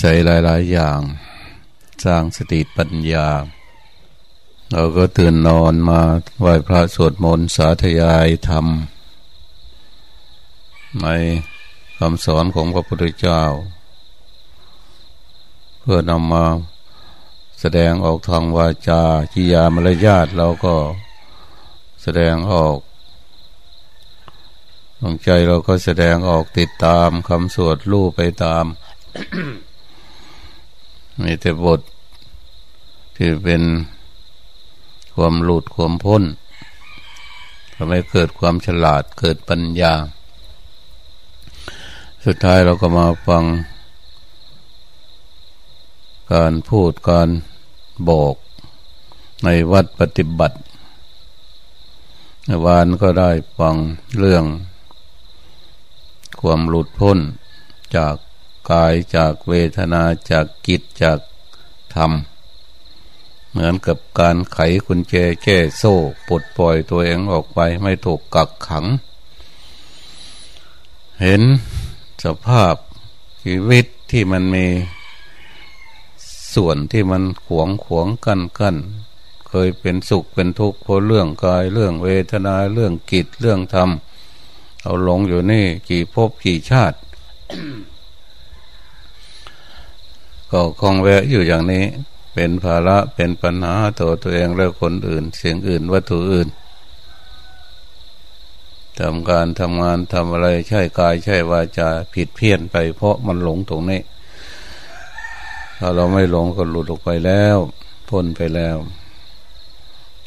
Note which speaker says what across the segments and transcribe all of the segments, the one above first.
Speaker 1: อาศัยหลาย ๆ อย่าง สร้างสติปัญญา เราก็ตื่นนอนมาไหว้พระสวดมนต์สาธยายธรรมในคำสอนของพระพุทธเจ้า เพื่อนำมาแสดงออกทางวาจาจิยามารยาทเราก็แสดงออกดวงใจเราก็แสดงออกติดตามคำสวดรู้ไปตาม มีแต่บทที่เป็นความหลุดความพ้นทำให้เกิดความฉลาดเกิดปัญญา สุดท้ายเราก็มาฟัง การพูดการบอกในวัดปฏิบัติวานก็ได้ฟังเรื่อง ความหลุดพ้นจาก กายจากเวทนาจากกิจจากธรรม เหมือนกับการไขกุญแจแก้โซ่ปลดปล่อยตัวเองออกไปไม่ถูกกักขัง เห็นสภาพชีวิตที่มันมีส่วนที่มันขวงขวงกันกันเคยเป็นสุขเป็นทุกข์เพราะเรื่องกายเรื่องเวทนาเรื่องกิจเรื่องธรรมเอาหลงอยู่นี่กี่ภพกี่ชาติ ก็คงแวะอยู่อย่างนี้ เป็นภาระเป็นปัญหาตัวตัวเองและคนอื่น เสียงอื่นวัตถุอื่นทำการทำงานทำอะไรใช่กายใช่วาจาผิดเพี้ยนไป เพราะมันหลงตรงนี้ ถ้าเราไม่หลงก็หลุดออกไปแล้วพ้นไปแล้ว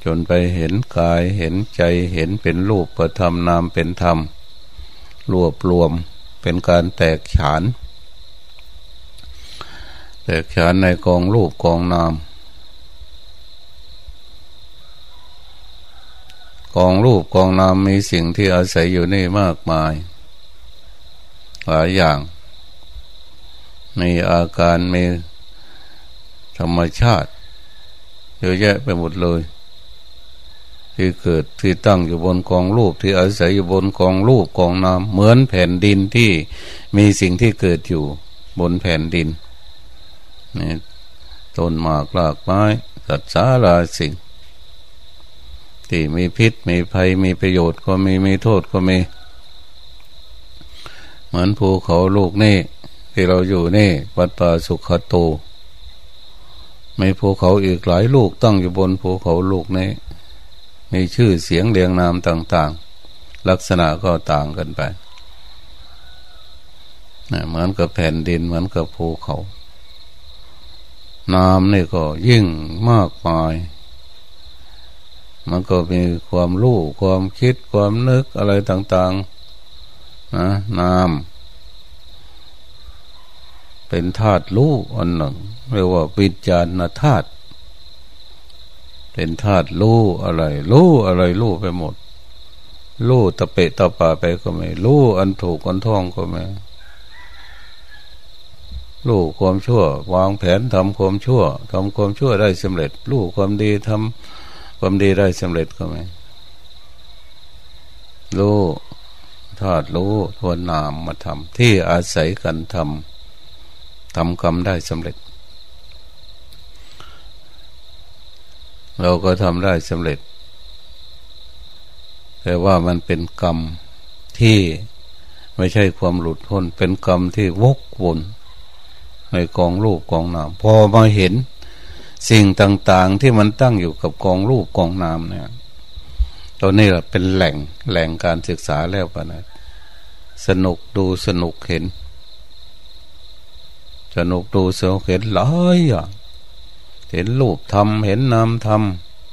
Speaker 1: จนไปเห็นกายเห็นใจเห็นเป็นรูปประธรรมนามเป็นธรรม รวบรวมเป็นการแตกฉาน แต่ขานในกองรูปกองนาม กองรูปกองนามมีสิ่งที่อาศัยอยู่นี่มากมาย หลายอย่าง มีอาการมีธรรมชาติเยอะแยะไปหมดเลย ที่เกิดที่ตั้งอยู่บนกองรูปที่อาศัยอยู่บนกองรูปกองนามเหมือนแผ่นดินที่มีสิ่งที่เกิดอยู่บนแผ่นดิน นี่ต้นหมากลากไม้สัตว์สาราสิ่ง ที่มีพิษมีภัยมีประโยชน์ก็มีมีโทษก็มี เหมือนภูเขาลูกนี่ ที่เราอยู่นี่วัดป่าสุขโตมีภูเขาอีกหลายลูกตั้งอยู่บนภูเขาลูกนี้ มีชื่อเสียงเรียงนามต่าง ๆ ลักษณะก็ต่างกันไปเหมือนกับแผ่นดินเหมือนกับภูเขา นามนี่ก็ยิ่งมากมาย มันก็มีความรู้ความคิดความนึกอะไรต่าง ๆ นะนามเป็นธาตุรู้อันหนึ่งเรียกว่าวิญญาณธาตุเป็นธาตุรู้อะไรรู้อะไรรู้ไปหมดรู้ตะเปะตะปาไปก็ไม่รู้อันถูกอันท่องก็ไม่ รู้ความชั่ว วางแผนทำความชั่วทำความชั่วได้สำเร็จ รู้ความดีทำความดีได้สำเร็จก็ไหมรู้ธาตุรู้ทวนนามมาทำที่อาศัยกันทำทำกรรมได้สำเร็จ เราก็ทำได้สำเร็จ แต่ว่ามันเป็นกรรมที่ไม่ใช่ความหลุดพ้นเป็นกรรมที่วกวน ในกองรูปกองนามพอมาเห็นสิ่งต่างๆที่มันตั้งอยู่กับกองรูปกองนามเนี่ยตัวนี้แหละเป็นแหล่งแหล่งการศึกษาแล้วปะนะสนุกดูสนุกเห็น สนุกดูสนุกเห็นหลายอย่างเห็นรูปทำเห็นนามท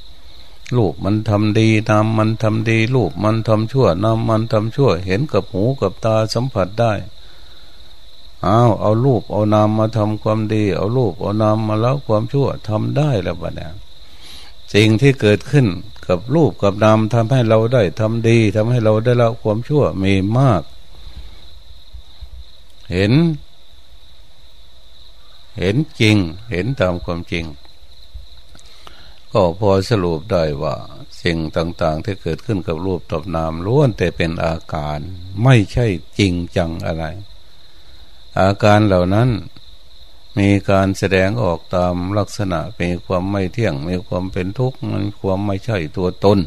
Speaker 1: ำรูปมันทำดีนามมันทำดีรูปมันทำชั่วนามมันทำชั่ว เห็นกับหูกับตาสัมผัสได้ เอาเอารูปเอานามมาทำความดี เอารูปเอานามมาแล้วความชั่วทำได้แล้วบ้เนี่ยสิ่งที่เกิดขึ้นกับรูปกับนามทำให้เราได้ทำดีทำให้เราได้ละความชั่วมีมาก เห็น เห็นจริง เห็นตามความจริง ก็พอสรุปได้ว่า สิ่งต่าง ๆ ที่เกิดขึ้นกับรูปตบนามล้วนแต่เป็นอาการ ไม่ใช่จริงจังอะไร อาการเหล่านั้นมีการแสดงออกตามลักษณะมีความไม่เที่ยง มีความเป็นทุกข์มันความไม่ใช่ตัวตน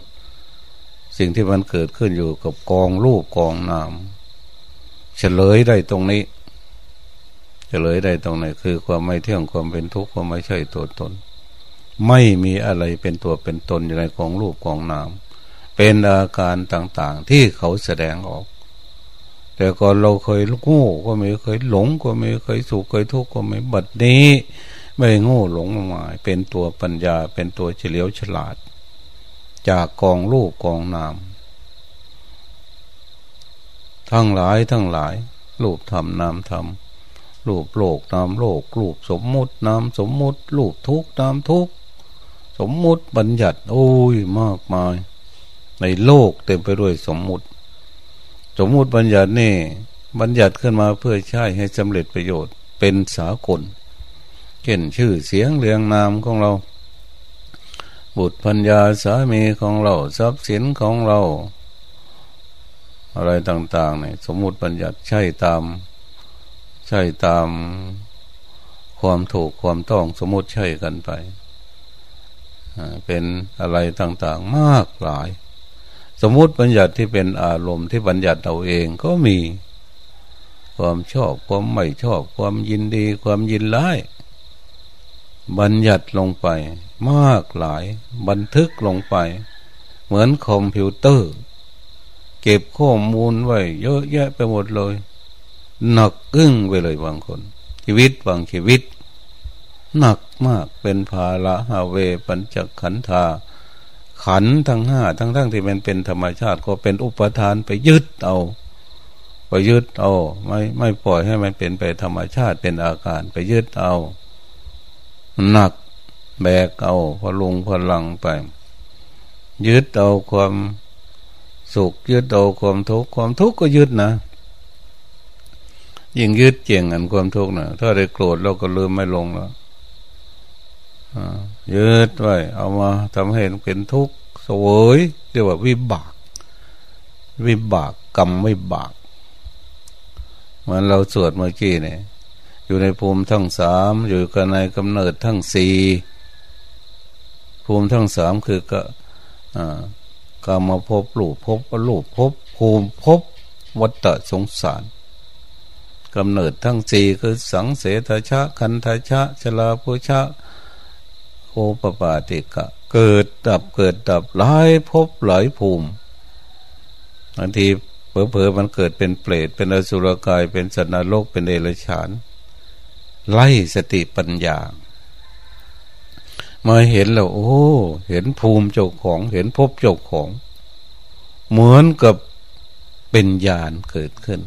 Speaker 1: สิ่งที่มันเกิดขึ้นอยู่กับกองรูปกองนามเฉลยได้ตรงนี้เฉลยได้ตรงไหนคือความไม่เที่ยงความเป็นทุกข์ความไม่ใช่ตัวตน ไม่มีอะไรเป็นตัวเป็นตนอยู่ในกองรูปกองนามเป็นอาการต่างๆ ที่เขาแสดงออก แต่ก่อนเราเคยโง่ก็ไม่เคยหลงก็ไม่เคยสุขเคยทุกข์ก็ไม่บัดนี้ ไม่โง่หลงมาเป็นตัวปัญญาเป็นตัวเฉลียวฉลาด จากกองรูปกองนามทั้งหลายทั้งหลายรูปธรรมนามธรรมรูปโลกนามโลกรูปสมมุตินามสมมุติรูปทุกนามทุกสมมุติบัญญัติ โอ้ยมากมาย ในโลกเต็มไปด้วยสมมุติ สมมุติบัญญัตินี่บัญญัติขึ้นมาเพื่อใช้ให้สำเร็จประโยชน์เป็นสากล เช่นชื่อเสียงเรียงนามของเรา บุตรพัญญาสามีของเราทรัพย์สินของเรา อะไรต่างๆเนี่ยสมมุติบัญญัติใช่ตาม ใช่ตามความถูกความต้องสมมติใช่กันไป เป็นอะไรต่างๆมากหลาย สมมุติบัญญัติที่เป็นอารมณ์ที่บัญญัติเราเองก็มี ความชอบความไม่ชอบ ความยินดี ความยินร้ายบัญญัติลงไป มากหลาย บันทึกลงไป เหมือนคอมพิวเตอร์ เก็บข้อมูลไว้เยอะแยะไปหมดเลยหนักอึ้งไปเลยบางคน ชีวิตบางชีวิตหนักมากเป็นภาระหาเวปัญจขันธา ขันทั้งห้าทั้งทั้งที่มันเป็นธรรมชาติก็เป็นอุปทานไปยึดเอาไปยึดเอา ไม่ไม่ปล่อยให้มันเป็นไปธรรมชาติเป็นอาการไปยึดเอาหนักแบกเอาพลุงพลังไป ยึดเอาความสุขยึดเอาความทุกข์ความทุกข์ก็ยึดนะยิ่งยึดเจียงอันความทุกข์นะถ้าได้โกรธเราก็ลืมไม่ลงแล้ว ยืดไว้ เอามาทำให้เป็นทุกข์สวยเรียกว่าวิบาก วิบากกรรมวิบากเหมือนเราสวดเมื่อกี้เนี่ย อยู่ในภูมิทั้งสามอยู่กันในกำเนิดทั้งสี่ภูมิทั้งสามคือก็กรรมภพลูกภพลูกภพภูมิภพวัฏสงสารกำเนิดทั้งสี่คือสังเสทชะ คันทชะชลาภุชะ โอปปาติกะ เกิดดับเกิดดับหลายภพหลายภูมิบางทีเผลอๆมันเกิดเป็นเปรตเป็นอสุรกายเป็นสัตว์นรกเป็นเดรัจฉาน ไล่สติปัญญามาเห็นแล้ว โอ้ เห็นภูมิเจ้าของ เห็นภพเจ้าของ เหมือนกับเป็นญาณเกิดขึ้น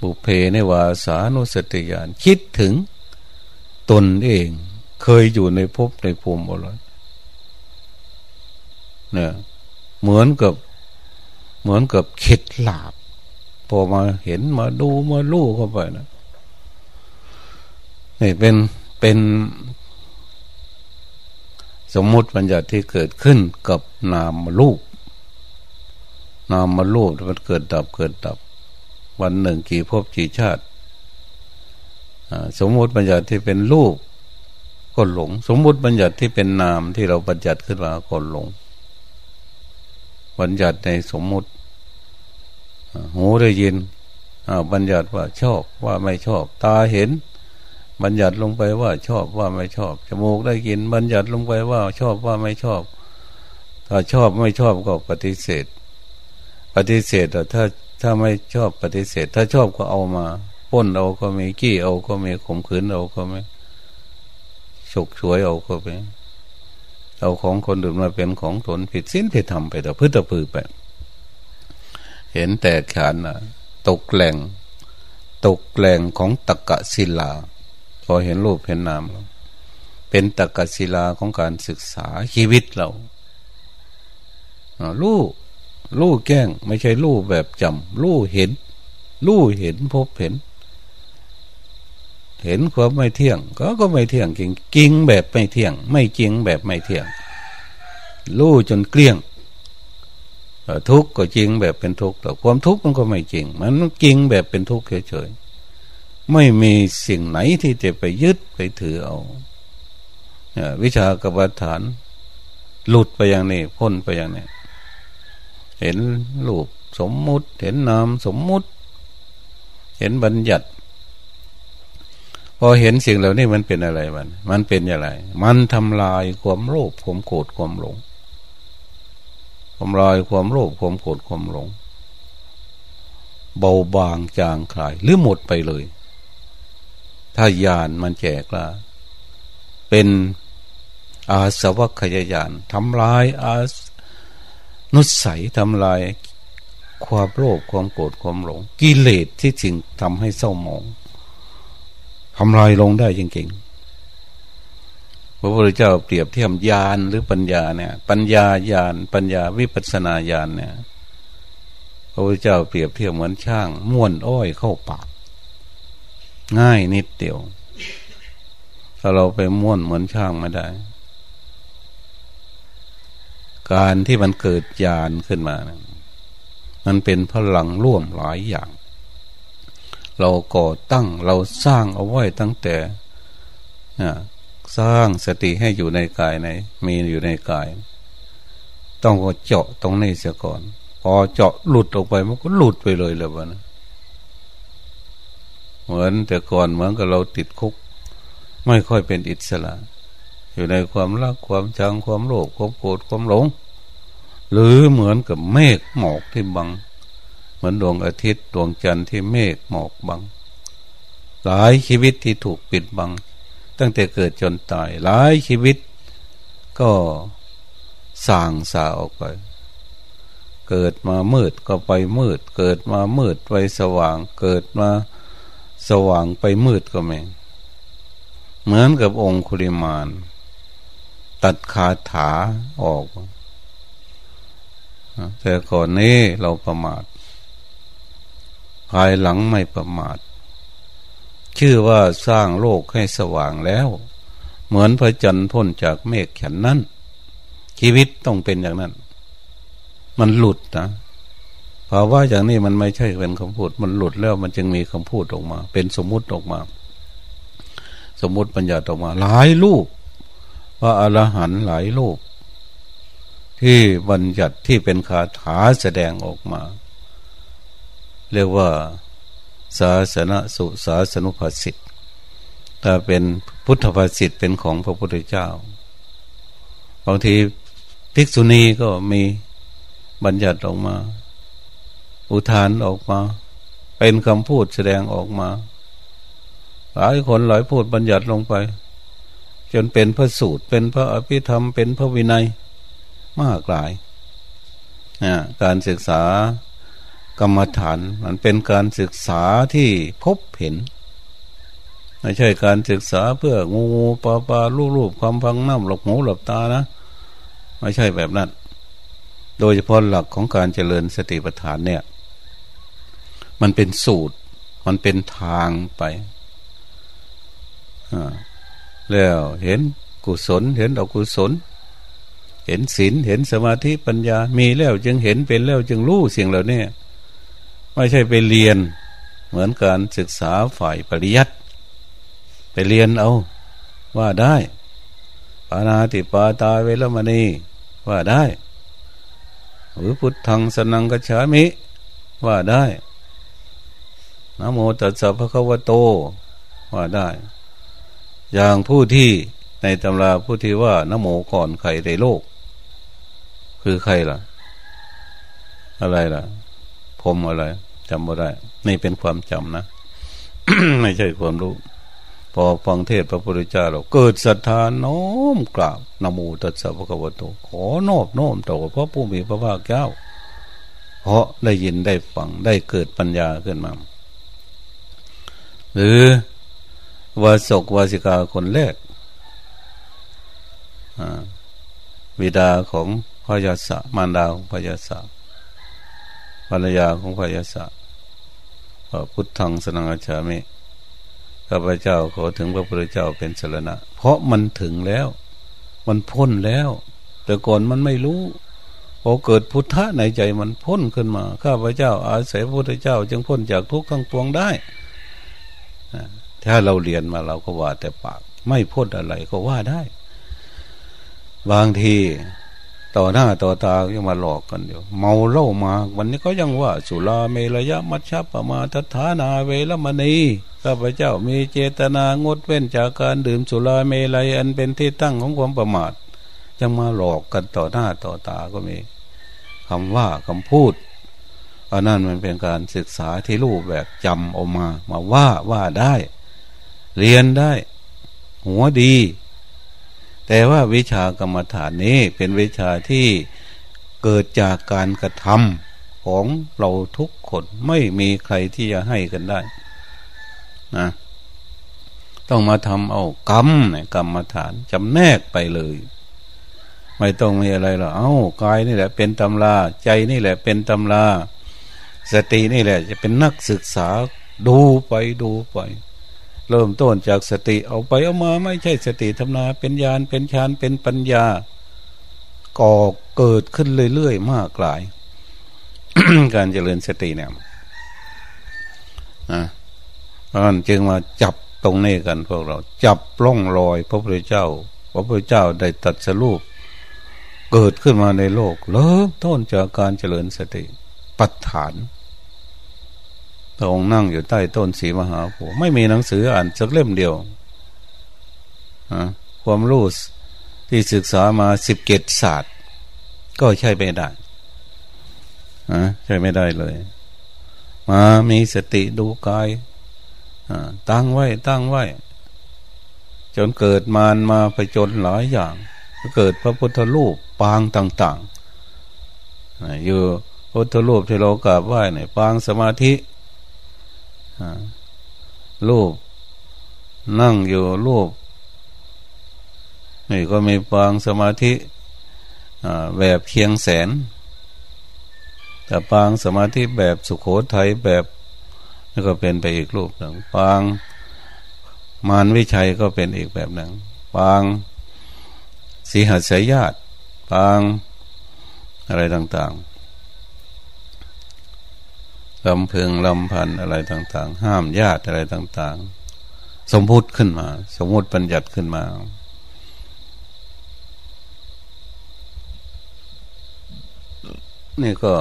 Speaker 1: บุเพในวาสานุสติญาณคิดถึงตนเอง เคยอยู่ในภพในภูมิอะไรเนี่ยเหมือนกับเหมือนกับเข็ดหลาบ พอมาเห็นมาดูมาลู่เข้าไปนะนี่เป็นเป็นสมมุติปัญญาที่เกิดขึ้นกับนามลูกนามมาลูกมันเกิดดับเกิดดับ วันหนึ่งกี่ภพกี่ชาติสมมติปัญญาที่เป็นลูก ก็หลง สมมุติบัญญัติที่เป็นนามที่เราบัญญัติขึ้นมาก็หลง บัญญัติในสมมุติหูได้ยินบัญญัติว่าชอบว่าไม่ชอบ ตาเห็น บัญญัติลงไปว่าชอบว่าไม่ชอบจมูกได้กิน บัญญัติลงไปว่าชอบว่าไม่ชอบ ถ้าชอบไม่ชอบก็ปฏิเสธ ปฏิเสธถ้าถ้าไม่ชอบปฏิเสธ ถ้าชอบก็เอามาป้นเอาก็มีกี้เอาก็มีข่มขืนเอาก็มี ฉกช่วยเอาก็ไป เอาของคนอื่นมาเป็นของตนผิดสิ้นผิดธรรมไปแต่พื้นตะพือไป เห็นแต่ขานตกแหล่ง ตกแหล่งของตะกะศิลา พอเห็นรูปเห็นนามเป็นตะกะศิลาของการศึกษาชีวิตเรารู้รู้แก้ง ไม่ใช่รู้แบบจำรู้เห็นรู้เห็นพบเห็น เห็นความไม่เที่ยง ก็ก็ไม่เที่ยงจริงจริงแบบไม่เที่ยง ไม่จริงแบบไม่เที่ยง รู้จนเกลี้ยงทุกข์ก็จริงแบบเป็นทุกข์แต่ความทุกข์มันก็ไม่จริง มันจริงแบบเป็นทุกข์เฉยๆไม่มีสิ่งไหนที่จะไปยึดไปถือเอาวิชากรรมฐาน หลุดไปอย่างนี้พ้นไปอย่างนี้เห็นรูปสมมุติ เห็นนามสมมุติ เห็นบัญญัติ พอเห็นสิ่งเหล่านี้มันเป็นอะไรมัน มันเป็นอะไร มันทำลายความโลภความโกรธความหลงทำลายความโลภความโกรธความหลง เบาบางจางคลาย หรือหมดไปเลย ถ้ายานมันแจกละเป็นอาสวัคยายานทำลายอานุสัยทำลายความโลภความโกรธความหลง กิเลสที่จริงทำให้เศร้าหมอง ทำลายลงได้จริงๆ พระพุทธเจ้าเปรียบเทียมญาณหรือปัญญาเนี่ย ปัญญาญาณปัญญาวิปัสนาญาณเนี่ย พระพุทธเจ้าเปรียบเทียบเหมือนช่างม้วนอ้อยเข้าปาก ง่ายนิดเดียว ถ้าเราไปม้วนเหมือนช่างไม่ได้ การที่มันเกิดญาณขึ้นมานะมันเป็นพลังร่วมหลายอย่าง เราก่อตั้งเราสร้างเอาไว้ตั้งแต่สร้างสติให้อยู่ในกายในมีอยู่ในกาย ต้องเจาะตรงนี้เสียก่อน พอเจาะหลุดออกไปมันก็หลุดไปเลยเลยวันเหมือนแต่ก่อนเหมือนกับเราติดคุก ไม่ค่อยเป็นอิสระ อยู่ในความรักความชังความโลภความโกรธความหลง หรือเหมือนกับเมฆหมอกที่บัง มือนดวงอาทิตย์ดวงจันทร์ที่เมฆหมอกบัง หลายชีวิตที่ถูกปิดบัง ตั้งแต่เกิดจนตาย หลายชีวิตก็สางสาออกไป เกิดมามืดก็ไปมืด เกิดมามืดไปสว่าง เกิดมาสว่างไปมืดก็ไม่เหมือนกับองคุริมาน ตัดคาถาออก แต่ก่อนนี้เราประมาทายหลังไม่ประมาท ชื่อว่าสร้างโลกให้สว่างแล้ว เหมือนพระจันทร์พ้นจากเมฆฉันนั้น ชีวิตต้องเป็นอย่างนั้น มันหลุดนะภาวะอย่างนี้มันไม่ใช่เป็นคำพูด มันหลุดแล้วมันจึงมีคำพูดออกมา เป็นสมมุติออกมา สมมุติปัญญาออกมา หลายลูกพระอรหันต์หลายรูปที่บัญญัติที่เป็นคาถาแสดงออกมา เรียกว่าศาสนสุศาสนุภาสิทธิ์ถ้าเป็นพุทธภาสิทธิ์เป็นของพระพุทธเจ้าบางทีภิกษุณีก็มีบัญญัติออกมา อุทานออกมา เป็นคำพูดแสดงออกมา หลายคนหลายพูดบัญญัติลงไป จนเป็นพระสูตร เป็นพระอภิธรรม เป็นพระวินัยมากหลาย การศึกษา กรรมฐานมันเป็นการศึกษาที่พบเห็น ไม่ใช่การศึกษาเพื่องูปลาปลาลูกลูกความฟังน้ำหลบหูหลบตานะ ไม่ใช่แบบนั้น โดยเฉพาะหลักของการเจริญสติปัฏฐานเนี่ย มันเป็นสูตร มันเป็นทางไปแล้วเห็นกุศลเห็นอกุศล เห็นศีลเห็นสมาธิปัญญามีแล้วจึงเห็นเป็นแล้วจึงรู้สิ่งเหล่านี้ ไม่ใช่ไปเรียน เหมือนการศึกษาฝ่ายปริยัติไปเรียนเอาว่าได้ปานาติปาตาเวลมณีว่าได้ หรือพุทธังสนังกชามิ ว่าได้นโมตัสสะภะคะวโต ว่าได้ อย่างผู้ที่ในตำราผู้ที่ว่านโมก่อนใครในโลก คือใครล่ะ อะไรล่ะ ผมอะไร จำไม่ได้ นี่เป็นความจำนะ ไม่ใช่ความรู้ พอฟังเทศพระพุทธเจ้าเราเกิดศรัทธาน้อมกราบนโมตัสสะภะคะวโตขอนอบน้อมต่อพระผู้มีพระภาคเจ้า เพราะได้ยินได้ฟังได้เกิดปัญญาขึ้นมา หรือวาสกวาสิกาคนแรกบิดาของพยาสะมารดาของพยาสะภรรยาของพยา สะพุทธังสนังอาชามิข้าพเจ้าขอถึงพระพุทธเจ้าเป็นสรณะ เพราะมันถึงแล้ว มันพ้นแล้ว แต่ก่อนมันไม่รู้พอเกิดพุทธะในใจมันพ้นขึ้นมา ข้าพเจ้า อาศัยพระพุทธเจ้า จึงพ้นจากทุกข์ทั้งปวงได้ถ้าเราเรียนมาเราก็ว่าแต่ปาก ไม่พ้นอะไรก็ว่าได้ บางที ต่อหน้าต่อตายังมาหลอกกันอยู่เมาเล่ามา วันนี้ก็ยังว่า สุราเมรยะมัชฌะปมาทัฐานาเวรมณีข้าพเจ้ามีเจตนางดเว้นจากการดื่มสุราเมลัยอันเป็นที่ตั้งของความประมาทจะมาหลอกกันต่อหน้าต่อตาก็มีคำว่าคำพูดอันนั้นมันเป็นการศึกษาที่รูปแบบจำออกมา มาว่าว่าได้ เรียนได้ หัวดี แต่ว่าวิชากรรมฐานนี้เป็นวิชาที่เกิดจากการกระทำของเราทุกคนไม่มีใครที่จะให้กันได้นะต้องมาทำเอากรรมนกรรมฐานจำแนกไปเลย ไม่ต้องมีอะไรหรอกเอา้ากายนี่แหละเป็นตำราใจนี่แหละเป็นตำราสตินี่แหละ จะเป็นนักศึกษาดูไปดูไป เริ่มต้นจากสติเอาไปเอามาไม่ใช่สติธรรมนาเป็นญาณเป็นฌานเป็นปัญญาก่อเกิดขึ้นเรื่อยๆมากหลาย การเจริญสติเนี่ยนะกันจึงมาจับตรงนี้กันพวกเรา จับล่องรอยพระพุทธเจ้า พระพุทธเจ้าได้ตัดสรุปเกิดขึ้นมาในโลกเริ่มต้นจากการเจริญสติ ปัฏฐาน พระองค์นั่งอยู่ใต้ต้นสีมหาโพธิ์ไม่มีหนังสืออ่านสักเล่มเดียวความรู้ที่ศึกษามาสิบเกตศาสตร์ ก็ใช่ไม่ได้ใช่ไม่ได้เลย มามีสติดูกายตั้งไว้ตั้งไว้ จนเกิดมารมาไปจนหลายอย่าง เกิดพระพุทธรูปปางต่าง ๆ อยู่พุทธรูปที่เรากราบไหว้เนี่ยปางสมาธิ รูป นั่งอยู่รูป นี่ก็มีปางสมาธิแบบเคียงแสน แต่ปางสมาธิแบบสุขโขทัยแบบนี่ก็เป็นไปอีกรูปหนึ่งปางมารวิชัยก็เป็นอีกแบบหนึ่งปางสีหัสยญาติปางอะไรต่าง ๆ ลำเพึงลำพันอะไรต่าง ๆ ห้ามญาติอะไรต่าง ๆ สมมุติขึ้นมา สมมติปัญญัติขึ้นมา นี่ก็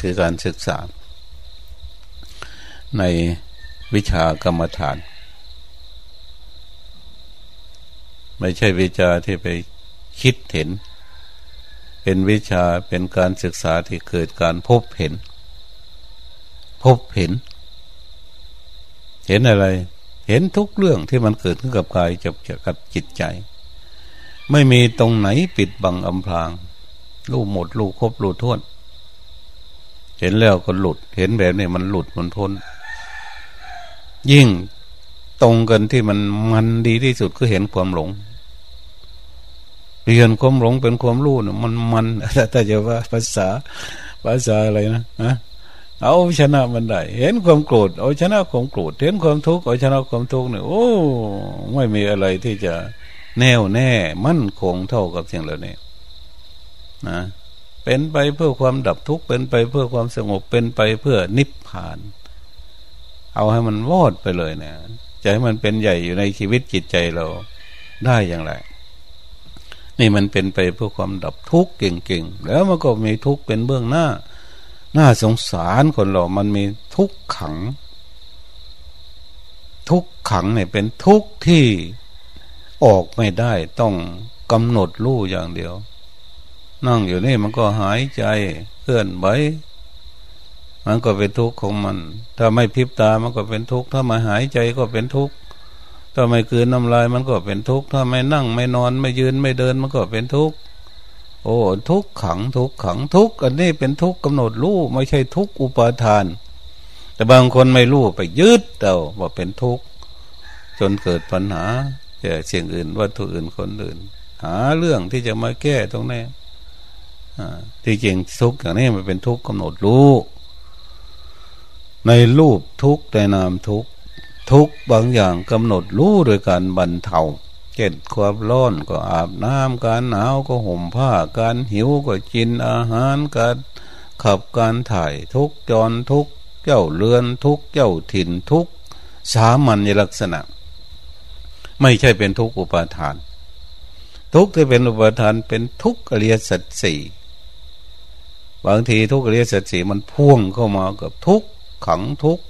Speaker 1: คือการศึกษา ในวิชากรรมฐาน ไม่ใช่วิชาที่ไปคิดเห็น เป็นวิชาเป็นการศึกษาที่เกิดการพบเห็น พบเห็น เห็นอะไร เห็นทุกเรื่องที่มันเกิดขึ้นกับกายจับกับจิตใจ ไม่มีตรงไหนปิดบังอำพรางลูกหมดลูกครบลูกท้นเห็นแล้วก็หลุด เห็นแบบนี้มันหลุดมันพ้น ยิ่งตรงกันที่มันมันดีที่สุดคือเห็นความหลง เปลี่ยนความหลงเป็นความรู้เนี่ยมันมันถ้าจะว่าภาษาภาษาอะไรนะฮะเอาชนะมันได้ เห็นความโกรธ เอาชนะความโกรธ เห็นความทุกข์ เอาชนะความทุกข์เนี่ย โอ้ ไม่มีอะไรที่จะแน่วแน่ มั่นคงเท่ากับสิ่งเหล่านี้นะ เป็นไปเพื่อความดับทุกข์ เป็นไปเพื่อความสงบ เป็นไปเพื่อนิพพาน เอาให้มันวอดไปเลยเนี่ยจะให้มันเป็นใหญ่อยู่ในชีวิตจิตใจเราได้อย่างไร นี่มันเป็นไปเพื่อความดับทุกข์เก่งๆ แล้วมันก็มีทุกข์เป็นเบื้องหน้า น่าสงสารคนเรา มันมีทุกข์ขัง ทุกข์ขังเนี่ยเป็นทุกข์ที่ออกไม่ได้ต้องกำหนดรู้อย่างเดียว นั่งอยู่นี่มันก็หายใจเคลื่อนไหวมันก็เป็นทุกข์ของมัน ถ้าไม่พิบตามันก็เป็นทุกข์ ถ้ามาหายใจก็เป็นทุกข์ ถ้าไม่คืนน้ำลายมันก็เป็นทุกข์ถ้าไม่นั่งไม่นอนไม่ยืนไม่เดินมันก็เป็นทุกข์โอ้ทุกขังทุกขังทุกอันนี้เป็นทุกข์กำหนดรู้ไม่ใช่ทุกข์อุปาทาน แต่บางคนไม่รู้ไปยึดเต่าว่าเป็นทุกข์จนเกิดปัญหาแก่สิ่งอื่นวัตถุอื่นคนอื่น หาเรื่องที่จะมาแก้ตรงนี้ที่จริงทุกอย่างนี้มันเป็นทุกข์กำหนดรู้ ในรูปทุกข์ในนามทุกข์ ทุกบางอย่างกำหนดรู้โดยการบรรเทาเช่นความร้อนก็อาบน้ำการหนาวก็ห่มผ้าการหิวก็กินอาหารการขับการถ่ายทุกจรทุกเจ้าเรือนทุกเจ้าถิ่นทุกสามัญลักษณะ ไม่ใช่เป็นทุกอุปาทาน ทุกที่เป็นอุปาทานเป็นทุกอริยสัจสี่บางทีทุกอริยสัจสี่มันพ่วงเข้ามากับทุกขังทุก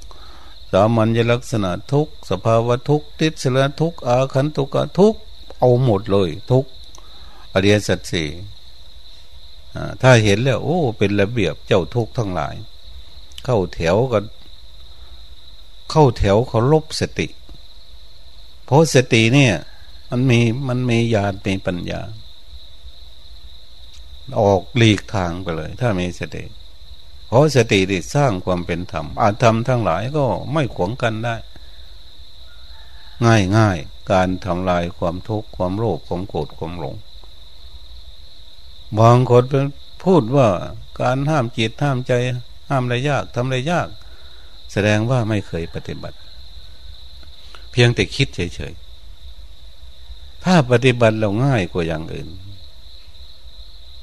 Speaker 1: สามัญลักษณะทุกสภาวะทุกติสละทุกอาคันตุกะทุกเอาหมดเลยทุกอริยสัจสี่ถ้าเห็นแล้ว โอ้ เป็นระเบียบเจ้าทุกทั้งหลาย เข้าแถวกันเข้าแถวเขาลบสติ เพราะสติเนี่ย มันมีมันมีญาณมีปัญญา ออกหลีกทางไปเลย ถ้ามีสติ เพราะสติที่สร้างความเป็นธรรมอาธรรมทั้งหลายก็ไม่ขวงกันได้ ง่ายง่ายการทำลายความทุกข์ความโลภความโกรธความหลง บางคนเป็นพูดว่าการห้ามจิตห้ามใจห้ามอะไรยากทำอะไรยาก แสดงว่าไม่เคยปฏิบัติ เพียงแต่คิดเฉยๆถ้าปฏิบัติเราง่ายกว่าอย่างอื่น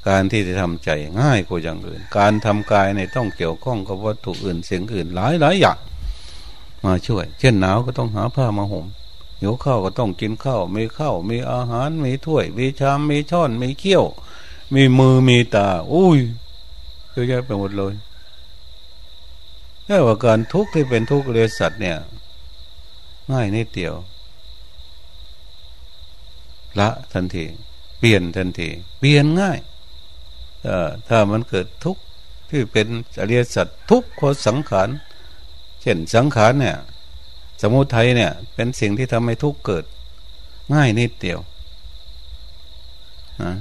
Speaker 1: การที่จะทำใจง่ายกว่าอย่างอื่น การทำกายในต้องเกี่ยวข้องกับวัตถุอื่นเสียงอื่นหลายหลายอย่างมาช่วย เช่นหนาวก็ต้องหาผ้ามาห่มหิวข้าวก็ต้องกินข้าวมีข้าวมีอาหารมีถ้วย มีชามมีช้อนมีเขี้ยว มีมือมีตา อุ้ยเยอะแยะไปหมดเลยแค่ว่าการทุกข์ที่เป็นทุกข์เรียสัตว์เนี่ย ง่ายนิดเดียว ละทันที เปลี่ยนทันที เปลี่ยนง่าย ถ้ามันเกิดทุกข์ที่เป็นอริยสัตว์ทุกข์คนสังขารเช่นสังขารเนี่ย สมุทัยเนี่ย เป็นสิ่งที่ทำให้ทุกข์เกิด ง่ายนิดเดียวนะ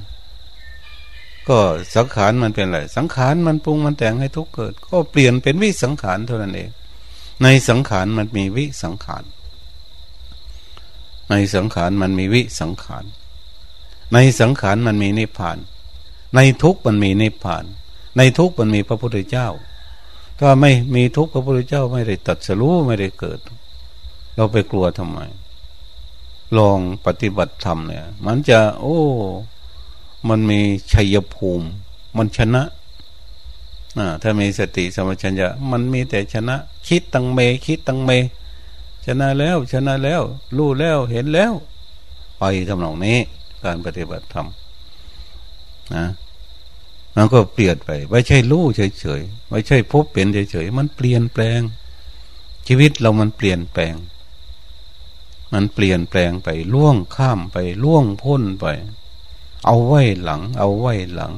Speaker 1: ก็สังขารมันเป็นอะไรสังขารมันปรุงมันแต่งให้ทุกข์เกิด ก็เปลี่ยนเป็นวิสังขารเท่านั้นเอง ในสังขารมันมีวิสังขารในสังขารมันมีวิสังขารในสังขารมันมีนิพพาน ในทุกมันมีนิพพาน ในทุกมันมีพระพุทธเจ้า ถ้าไม่มีทุกพระพุทธเจ้าไม่ได้ตัดสรู้ไม่ได้เกิด เราไปกลัวทำไม ลองปฏิบัติธรรมเนี่ย มันจะ โอ้ มันมีชัยภูมิ มันชนะถ้ามีสติสมัชัญญะมันมีแต่ชนะ คิดตังเม คิดตังเม ชนะแล้วชนะแล้ว รู้แล้วเห็นแล้ว ไปทำหนองนี้ การปฏิบัติธรรม นะมันก็เปลี่ยนไป ไม่ใช่รู้เฉยๆไม่ใช่พบเป็นเฉยๆมันเปลี่ยนแปลง ชีวิตเรามันเปลี่ยนแปลง มันเปลี่ยนแปลงไปล่วงข้ามไปล่วงพ้นไป เอาไว้หลัง เอาไว้หลัง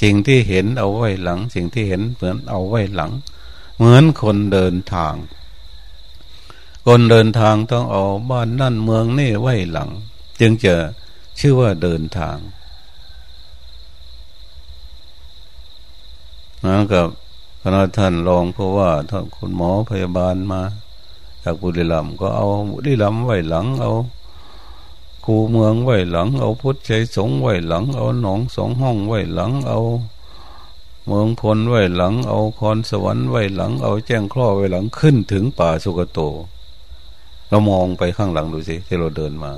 Speaker 1: สิ่งที่เห็นเอาไว้หลัง สิ่งที่เห็นเหมือนเอาไว้หลัง เหมือนคนเดินทาง คนเดินทางต้องเอาบ้านนั่นเมืองนี่ไว้หลัง จึงจะชื่อว่าเดินทาง นะกับคณะท่านรองเพราะว่าท่านคุณหมอพยาบาลมาจากบุรีรัมย์ก็เอาบุรีรัมย์ไว้หลังเอาคูเมืองไว้หลัง เอาพุทธใจสงไว้หลัง เอาหนองสองห้องไว้หลัง เอาเมืองพลไว้หลัง เอาคอนสวรรค์ไว้หลัง เอาแจ้งคล้อไว้หลังขึ้นถึงป่าสุกโต เรามองไปข้างหลังดูสิที่เราเดินมา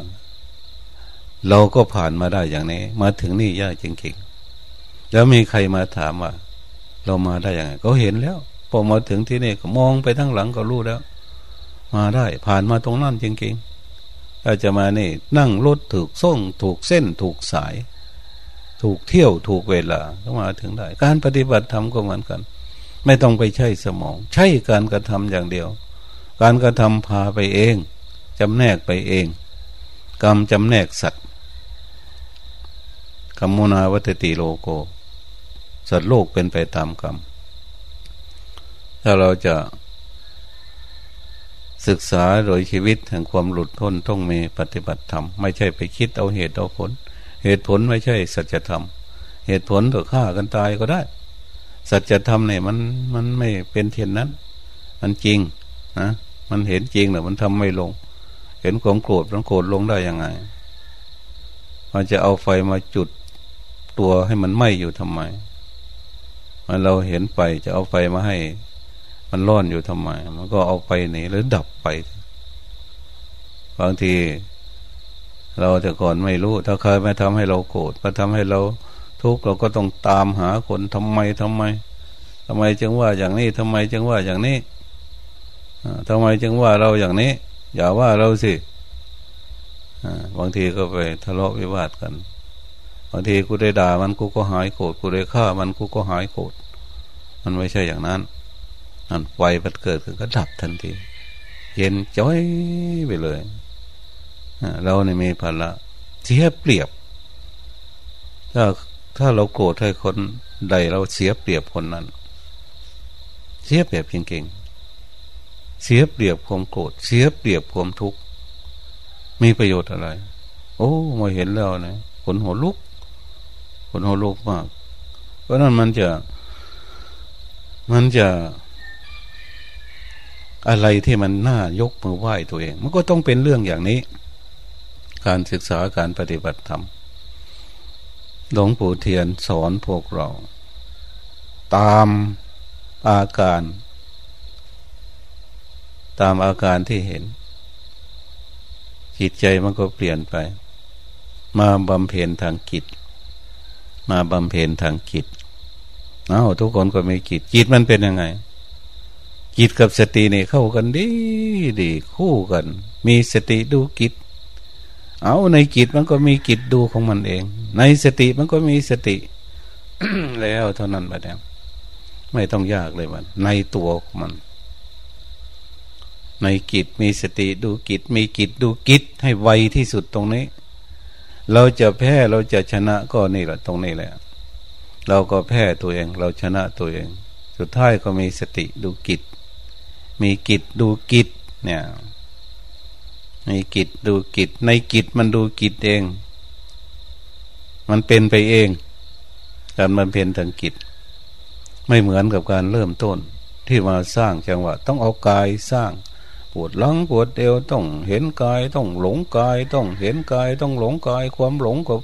Speaker 1: เราก็ผ่านมาได้อย่างนี้ มาถึงนี่ยากจริงๆแล้วมีใครมาถามว่า เรามาได้ยังไงก็เห็นแล้วพอมาถึงที่นี่ก็มองไปทั้งหลังก็รู้แล้ว มาได้ผ่านมาตรงนั้นจริงๆถ้าจะมานี่นั่งรถถูกส่งถูกเส้นถูกสาย ถูกเที่ยวถูกเวลาก็มาถึงได้ การปฏิบัติธรรมก็เหมือนกัน ไม่ต้องไปใช้สมอง ใช้การกระทำอย่างเดียว การกระทำพาไปเองจำแนกไปเอง กรรมจำแนกสัตว์กรรมุนาวัตติโลโก สัตว์โลกเป็นไปตามกรรม ถ้าเราจะศึกษาโดยชีวิตแห่งความหลุดพ้นต้องมีปฏิบัติธรรม ไม่ใช่ไปคิดเอาเหตุเอาผล เหตุผลไม่ใช่สัจธรรม เหตุผลก็ฆ่ากันตายก็ได้ สัจธรรมเนี่ยมันมันไม่เป็นเทียนนั้น มันจริงนะมันเห็นจริงแต่มันทำไม่ลง เห็นความโกรธมันโกรธลงได้ยังไง มันจะเอาไฟมาจุดตัวให้มันไหม้อยู่ทำไม มันเราเห็นไฟจะเอาไฟมาให้ มันร้อนอยู่ทำไม มันก็เอาไฟหนีหรือดับไปบางที เราแต่ก่อนไม่รู้ ถ้าใครมาทำให้เราโกรธมาทำให้เราทุกข์เราก็ต้องตามหาคนทำไมทำไมทำไมจึงว่าอย่างนี้ทำไมจึงว่าอย่างนี้ทำไมจึงว่าเราอย่างนี้ อย่าว่าเราสิบางทีก็ไปทะเลาะวิวาทกัน บางทีกูได้ด่ามันกูก็หายโกรธกูได้ฆ่ามันกูก็หายโกรธมันไม่ใช่อย่างนั้นนั่นไฟมันเกิดขึ้นก็ดับทันที เย็นจ้อยไปเลยเราเนี่มีพละเสียเปรียบ ถ้าถ้าเราโกรธให้คนใดเราเสียเปรียบคนนั้น เสียเปรียบจริงๆเสียเปรียบความโกรธเสียเปรียบความทุกข์มีประโยชน์อะไร โอ้มาเห็นแล้วนะขนหัวลุก ขนหัวลุกมาก เพราะนั้นมันจะ มันจะอะไรที่มันน่ายกมือไหว้ตัวเอง มันก็ต้องเป็นเรื่องอย่างนี้ การศึกษาการปฏิบัติธรรมหลวงปู่เทียนสอนพวกเรา ตามอาการ ตามอาการที่เห็น จิตใจมันก็เปลี่ยนไป มาบำเพ็ญทางกิจ มาบำเพ็ญทางกิจเอาทุกคนก็มีกิจจิตมันเป็นยังไง จิตกับสตินี่เข้ากันดีดีคู่กัน มีสติดูกิจเอาในกิจมันก็มีกิจดูของมันเอง ในสติมันก็มีสติ แล้วเท่านั้นไปแล้วไม่ต้องยากเลยมัน ในตัวของมัน ในกิจมีสติดูกิจมีกิจดูกิจให้ไวที่สุดตรงนี้ เราจะแพ้เราจะชนะก็นี่แหละตรงนี้แหละ เราก็แพ้ตัวเอง เราชนะตัวเอง สุดท้ายก็มีสติดูกิจ มีกิจดูกิจเนี่ยมีกิจดูกิจ ในกิจมันดูกิจเอง มันเป็นไปเองการมันเป็นทางกิจ ไม่เหมือนกับการเริ่มต้นที่มาสร้างจังหวะ ต้องเอากายสร้าง วดหลังปวดเอวต้องเห็นกายต้องหลงกายต้องเห็นกายต้องหลงกาย ความหลงกับ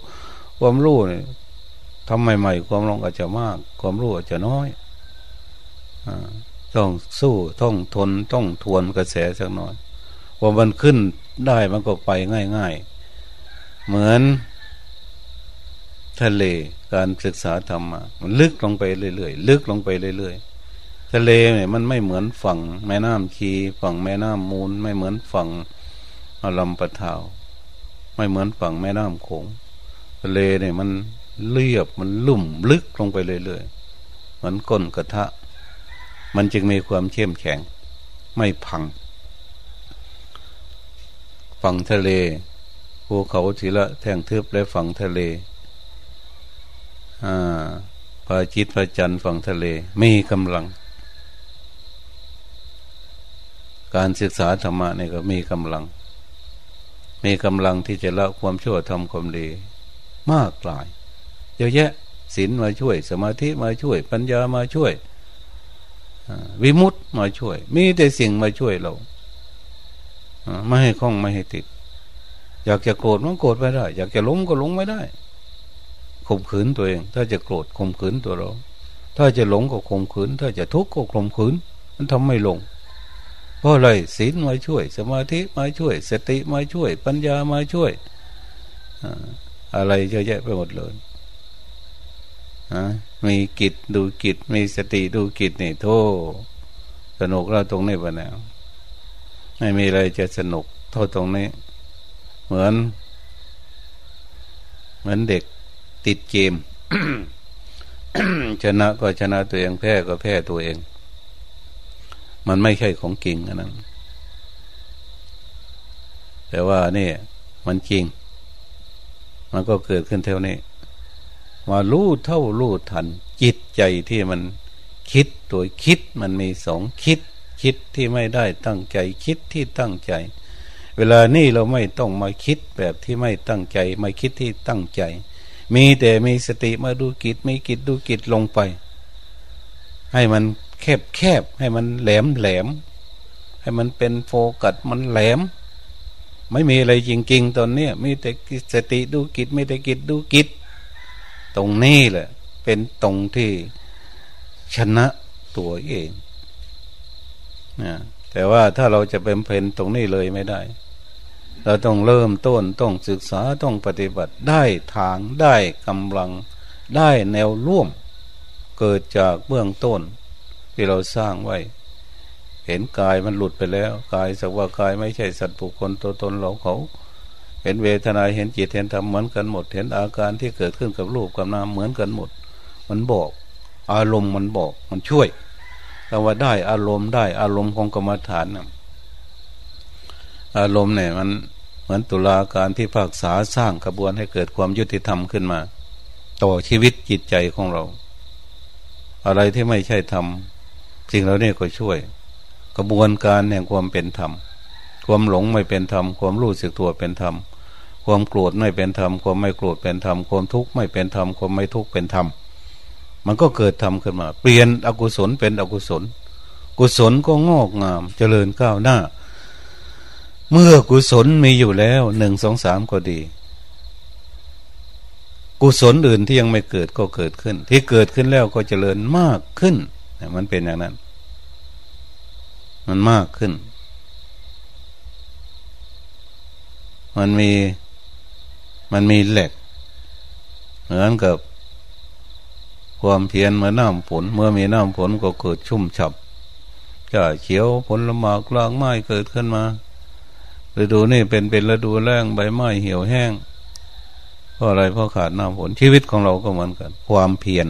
Speaker 1: ความรู้เนี่ยทำใหม่ๆความหลงอาจจะมาก ความรู้อาจจะน้อยอต้องสู้ต้องทนต้องทวนกระแสสักหน่อยพอมันขึ้นได้มันก็ไปง่าย ๆ เหมือน ทะเลการศึกษาธรรมะมันลึกลงไปเรื่อยๆลึกลงไปเรื่อยๆ ทะเลเนี่ยมันไม่เหมือนฝั่งแม่น้ำชีฝั่งแม่น้ำมูล ไม่เหมือนฝั่งลำปะเทาไม่เหมือนฝั่งแม่น้ำโขงทะเลเนี่ยมันเรียบมันลุ่มลึกลงไปเรื่อยๆเหมือนก้นกระทะ มันจึงมีความเข้มแข็ง ไม่พัง ฝั่งทะเลภูเขาทีละแท่งทึบและฝั่งทะเลอ่าพระจิตพระจันทร์ฝั่งทะเลมีกำลัง การศึกษาธรรมะนี่ก็มีกำลัง มีกำลังที่จะละความชั่วทำความดี มากหลายเยอะแยะศีลมาช่วย สมาธิมาช่วย ปัญญามาช่วยวิมุตต์มาช่วย มีแต่สิ่งมาช่วยเราไม่ให้คล้องไม่ให้ติด อยากจะโกรธมันโกรธไม่ได้ อยากจะล้มก็ล้มไม่ได้ข่มขืนตัวเอง ถ้าจะโกรธข่มขืนตัวเรา ถ้าจะหลงก็ข่มขืน ถ้าจะทุกข์ก็ข่มขืน มันทำไม่ลง พราะอะไรศีลมาช่วย สมาธิมาช่วย สติมาช่วย ปัญญามาช่วยอะไรเยอะแยะไปหมดเลยมีกิจดูกิจมีสติดูกิจนี่โทสนุกเราตรงนี้ปะเนี่ยไม่มีอะไรจะสนุกเท่าตรงนี้ เหมือน เหมือนเด็กติดเกมชนะก็ชนะตัวเองแพ้ก็แพ้ตัวเอง มันไม่ใช่ของจริงอันนั้น แต่ว่านี่มันจริง มันก็เกิดขึ้นเท่านี้ มารู้เท่ารู้ทัน จิตใจที่มันคิดโดยคิดมันมีสองคิด คิดที่ไม่ได้ตั้งใจ คิดที่ตั้งใจ เวลานี่เราไม่ต้องมาคิดแบบที่ไม่ตั้งใจ ไม่คิดที่ตั้งใจ มีแต่มีสติมาดูกิจมีกิจดูกิจลงไป ให้มัน แคบแคบให้มันแหลมแหลม ให้มันเป็นโฟกัสมันแหลม ไม่มีอะไรจริงๆตอนนี้มีแต่สติดูกิจไม่แต่กิจดูกิจตรงนี้แหละ เป็นตรงที่ชนะตัวเองนะแต่ว่าถ้าเราจะเป็นเพนตรงนี้เลยไม่ได้ เราต้องเริ่มต้นต้องศึกษาต้องปฏิบัติได้ทางได้กำลังได้แนวร่วม เกิดจากเบื้องต้น ที่เราสร้างไว้ เห็นกายมันหลุดไปแล้ว กายสักว่ากายไม่ใช่สัตว์บุคคลตัวตนเราเขา เห็นเวทนาเห็นจิตเห็นธรรมเหมือนกันหมด เห็นอาการที่เกิดขึ้นกับรูปกับนามเหมือนกันหมด มันบอก อารมณ์มันบอก มันช่วยคำว่าได้อารมณ์ได้อารมณ์ของกรรมฐานนะอารมณ์เนี่ยมันเหมือนตุลาการที่ภาคษาสร้างกระบวนให้เกิดความยุติธรรมขึ้นมา ต่อชีวิตจิตใจของเรา อะไรที่ไม่ใช่ธรรม สิ่งเหล่านี้ก็ช่วย กระบวนการแห่งความเป็นธรรม ความหลงไม่เป็นธรรม ความรู้สึกตัวเป็นธรรม ความโกรธไม่เป็นธรรม ความไม่โกรธเป็นธรรม ความทุกข์ไม่เป็นธรรม ความไม่ทุกข์เป็นธรรม มันก็เกิดธรรมขึ้นมา เปลี่ยนอกุศลเป็นอกุศล กุศลก็งอกงาม เจริญก้าวหน้า เมื่อกุศลมีอยู่แล้วหนึ่งสองสามก็ดีกุศลอื่นที่ยังไม่เกิดก็เกิดขึ้น ที่เกิดขึ้นแล้วก็เจริญมากขึ้น มันเป็นอย่างนั้น มันมากขึ้น มันมี มันมีแหลกเหมือนกับความเพียรเมื่อน้ำฝนเมื่อมีน้ำฝนก็เกิดชุ่มฉ่ำจะเขียวผลละหมากลางไม้เกิดขึ้นมาฤดูนี่เป็นเป็นฤดูแรงใบไม้เหี่ยวแห้งเพราะอะไรเพราะขาดน้ำฝนชีวิตของเราก็เหมือนกัน ความเพียร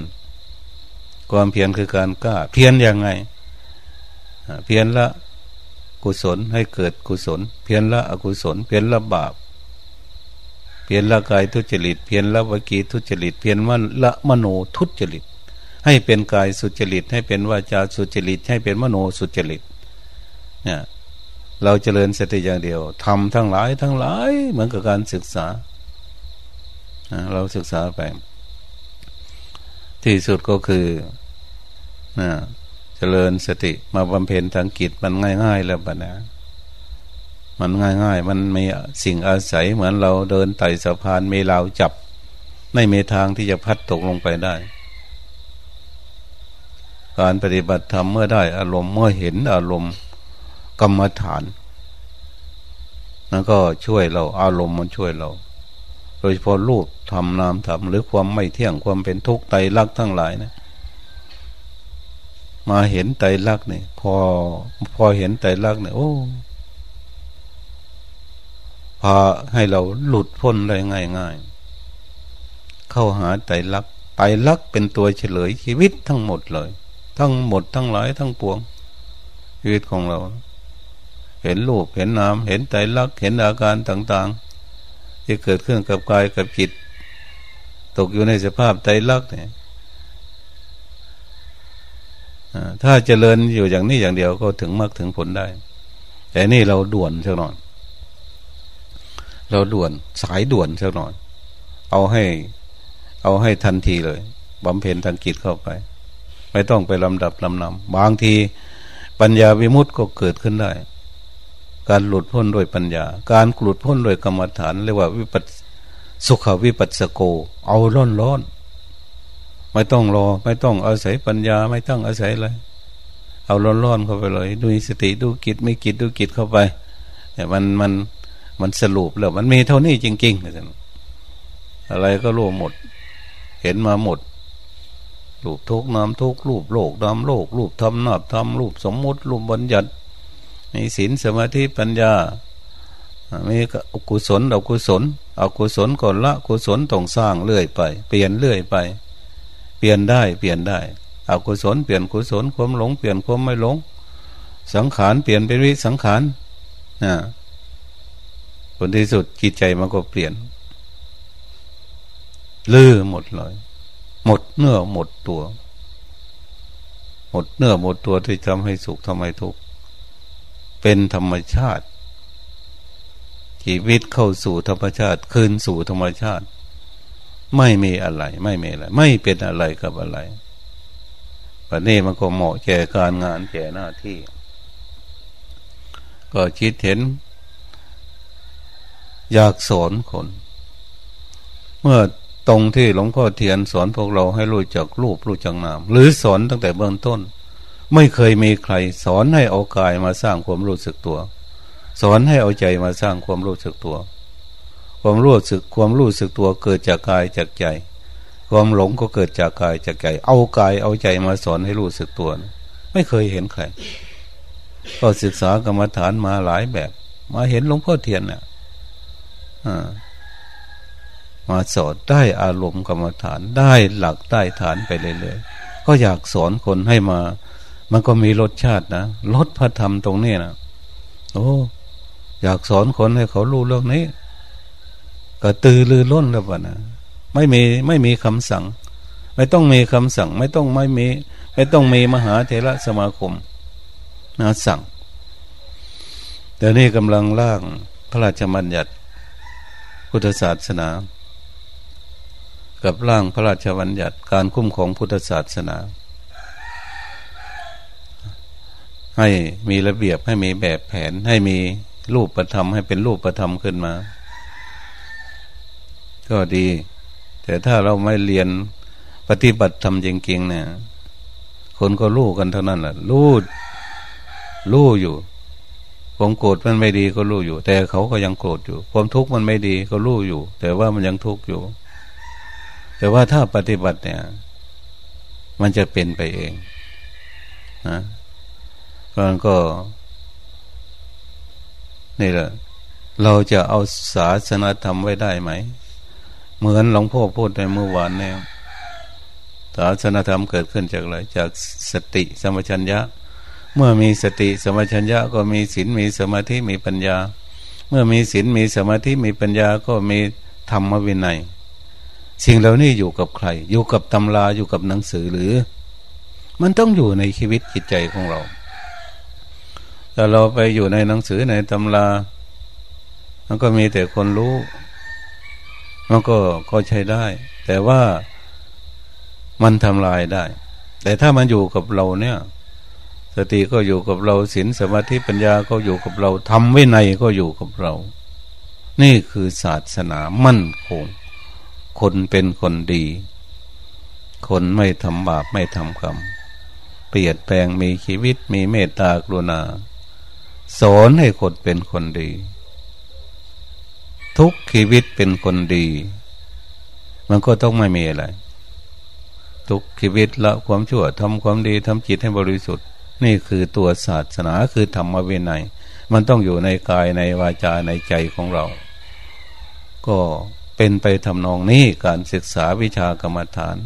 Speaker 1: ความเพียรคือการกล้า เพียรยังไง เพียรละกุศลให้เกิดกุศล เพียรละอกุศล เพียรละบาป เพียรละกายทุจริต เพียรละวิกีทุจริต เพียรมันละมโนทุจริต ให้เป็นกายสุจริต ให้เป็นวาจาสุจริต ให้เป็นมโนสุจริต เนี่ยเราเจริญสติอย่างเดียวทำทั้งหลายทั้งหลายเหมือนกับการศึกษา เราศึกษาไป ที่สุดก็คือเจริญสติมาบำเพ็ญทางกิจมันง่าย ๆ แล้วปะนะมันง่าย ๆ มันมีสิ่งอาศัยเหมือนเราเดินไต่สะพานมีเราจับ ไม่มีทางที่จะพัดตกลงไปได้ การปฏิบัติธรรมเมื่อได้อารมณ์เมื่อเห็นอารมณ์กรรมฐานนั่นก็ช่วยเราอารมณ์มันช่วยเรา ดยเฉพาะรูปทำนามทำหรือความไม่เที่ยงความเป็นทุกข์ไตรักทั้งหลายนะ มาเห็นไตรักษณ์นี่พอพอเห็นไตรักเนี่ยโอ้พาให้เราหลุดพ้นได้ง่ายง่ายเข้าหาไตรักไตรักเป็นตัวเฉลยชีวิตทั้งหมดเลย ทั้งหมดทั้งหลายทั้งปวงชีวิตของเรา เห็นรูปเห็นนามเห็นใจรักเห็นอาการต่าง ๆ ที่เกิดขึ้นกับกายกับจิต ตกอยู่ในสภาพใจรักเนี่ยถ้าเจริญอยู่อย่างนี้อย่างเดียวก็ถึงมากถึงผลได้ แต่นี่เราด่วนสักหน่อยเราด่วนสายด่วนสักหน่อยเอาให้ เอาให้ทันทีเลยบำเพ็ญทางกิจเข้าไป ไม่ต้องไปลำดับลำนำบางทีปัญญาวิมุตติก็เกิดขึ้นได้ การหลุดพ้นด้วยปัญญา การหลุดพ้นด้วยกรรมฐานเรียกว่าวิปัสสุขวิปัสสโก เอาร้อนร้อนไม่ต้องรอ ไม่ต้องอาศัยปัญญา ไม่ต้องอาศัยอะไรเอาร้อนร้อนเข้าไปเลยดูสติดูกิจไม่กิจดูกิจเข้าไปเนี่ยมันมันมันสรุปแล้วมันมีเท่านี้จริงๆอะไรก็รู้หมด เห็นมาหมดรูปทุกน้ำทุกรูปโลกน้ำโลกรูปธรรมนาบธรรมรูปสมมุติรูปบัญญัติ มีศีลสมาธิปัญญา มีกุศลอกุศลอกุศลก่อนละกุศลต้องสร้างเรื่อยไป เปลี่ยนเรื่อยไป เปลี่ยนได้เปลี่ยนได้อกุศลเปลี่ยนกุศลความหลงเปลี่ยนความไม่หลง สังขารเปลี่ยนเป็นวิสังขารนะผลที่สุดจิตใจมันก็เปลี่ยนลื้อหมดเลยหมดเนื้อหมดตัว หมดเนื้อหมดตัวที่ทำให้สุขทำให้ทุกข์ เป็นธรรมชาติ ชีวิตเข้าสู่ธรรมชาติ คืนสู่ธรรมชาติ ไม่มีอะไร ไม่มีอะไร ไม่เป็นอะไรกับอะไรปัจนี้มันก็เหมาะแก่การงานแก่หน้าที่ ก็คิดเห็น อยากสอนคน เมื่อตรงที่หลวงพ่อเทียนสอนพวกเราให้รู้จักรูปรู้จักนาม หรือสอนตั้งแต่เบื้องต้น ไม่เคยมีใคร สอนให้เอากายมาสร้างความรู้สึกตัว สอนให้เอาใจมาสร้างความรู้สึกตัว ความรู้สึกความรู้สึกตัวเกิดจากกายจากใจ ความหลงก็เกิดจากกายจากใจ เอากายเอาใจมาสอนให้รู้สึกตัว ไม่เคยเห็นใครก็ศึกษากรรมฐานมาหลายแบบ มาเห็นหลวงพ่อเทียนเนี่ยมาสอนได้อารมณ์กรรมฐานได้หลักได้ฐานไปเลยๆก็อยากสอนคนให้มา มันก็มีรสชาตินะรสพระธรรมตรงนี้นะโอ้อยากสอนคนให้เขารู้เรื่องนี้ ก็ตือลือล้นแล้วปะนะไม่มีไม่มีคำสั่ง ไม่ต้องมีคำสั่ง ไม่ต้องไม่มี ไม่ต้องมีมหาเทระสมาคมนะสั่ง แต่นี่กำลังร่างพระราชบัญญัติ พุทธศาสนา กับร่างพระราชบัญญัติการคุ้มของพุทธศาสนา ให้มีระเบียบให้มีแบบแผนให้มีรูปประธรรมให้เป็นรูปประธรรมขึ้นมา ก็ดี แต่ถ้าเราไม่เรียนปฏิบัติธรรมจริงๆเนี่ย คนก็รู้กันเท่านั้นแหละรู้รู้อยู่ความโกรธมันไม่ดีก็รู้อยู่ แต่เขาก็ยังโกรธอยู่ ความทุกข์มันไม่ดีก็รู้อยู่ แต่ว่ามันยังทุกข์อยู่ แต่ว่าถ้าปฏิบัติเนี่ย มันจะเป็นไปเองนะ มันก็ นี่แหละ เราจะเอาศาสนาธรรมไว้ได้ไหม เหมือนหลวงพ่อพูดในเมื่อวานเนี่ยศาสนาธรรมเกิดขึ้นจากอะไร จากสติสมัชัญญะ เมื่อมีสติสมัชัญญะ ก็มีศีลมีสมาธิมีปัญญา เมื่อมีศีลมีสมาธิมีปัญญาก็มีธรรมวินัยสิ่งเหล่านี้อยู่กับใคร อยู่กับตำราอยู่กับหนังสือหรือ มันต้องอยู่ในชีวิตจิตใจของเรา แต่เราไปอยู่ในหนังสือในตำรามันก็มีแต่คนรู้ มันก็ก็ใช้ได้ แต่ว่ามันทำลายได้ แต่ถ้ามันอยู่กับเราเนี่ย สติก็อยู่กับเราศีลสมาธิปัญญาก็อยู่กับเราทำไว้ในก็อยู่กับเรา นี่คือศาสนามั่นคง คนเป็นคนดี คนไม่ทำบาปไม่ทำกรรมเปลี่ยนแปลงมีชีวิตมีเมตตากรุณา สอนให้คนเป็นคนดี ทุกชีวิตเป็นคนดี มันก็ต้องไม่มีอะไร ทุกชีวิตละความชั่วทำความดีทำจิตให้บริสุทธิ์ นี่คือตัวศาสนาคือธรรมวินัยมันต้องอยู่ในกายในวาจาในใจของเรา ก็เป็นไปทำนองนี้การศึกษาวิชากรรมฐาน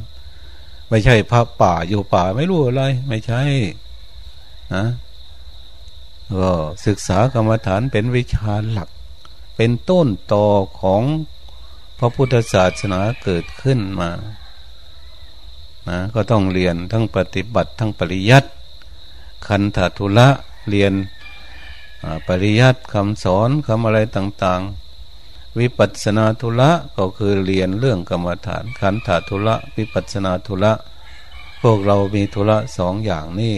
Speaker 1: ไม่ใช่พระป่าอยู่ป่าไม่รู้อะไร ไม่ใช่นะ ก็ศึกษากรรมฐานเป็นวิชาหลัก เป็นต้นต่อของพระพุทธศาสนาเกิดขึ้นมานะก็ต้องเรียนทั้งปฏิบัติทั้งปริยัติคันธทุละเรียนปริยัติคำสอนคำอะไรต่างๆ วิปัสนาธุระก็คือเรียนเรื่องกรรมฐานขันธาธุระวิปัสนาธุระพวกเรามีธุระสองอย่างนี้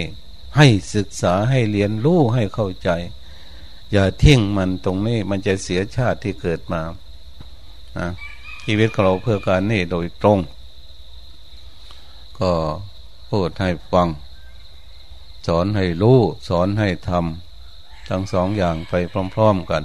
Speaker 1: ให้ศึกษาให้เรียนรู้ให้เข้าใจ อย่าทิ้งมันตรงนี้มันจะเสียชาติที่เกิดมาชีวิตของเราเพื่อการนี่โดยตรง ก็พูดให้ฟัง สอนให้รู้ สอนให้ทำทั้งสองอย่างไปพร้อม ๆกัน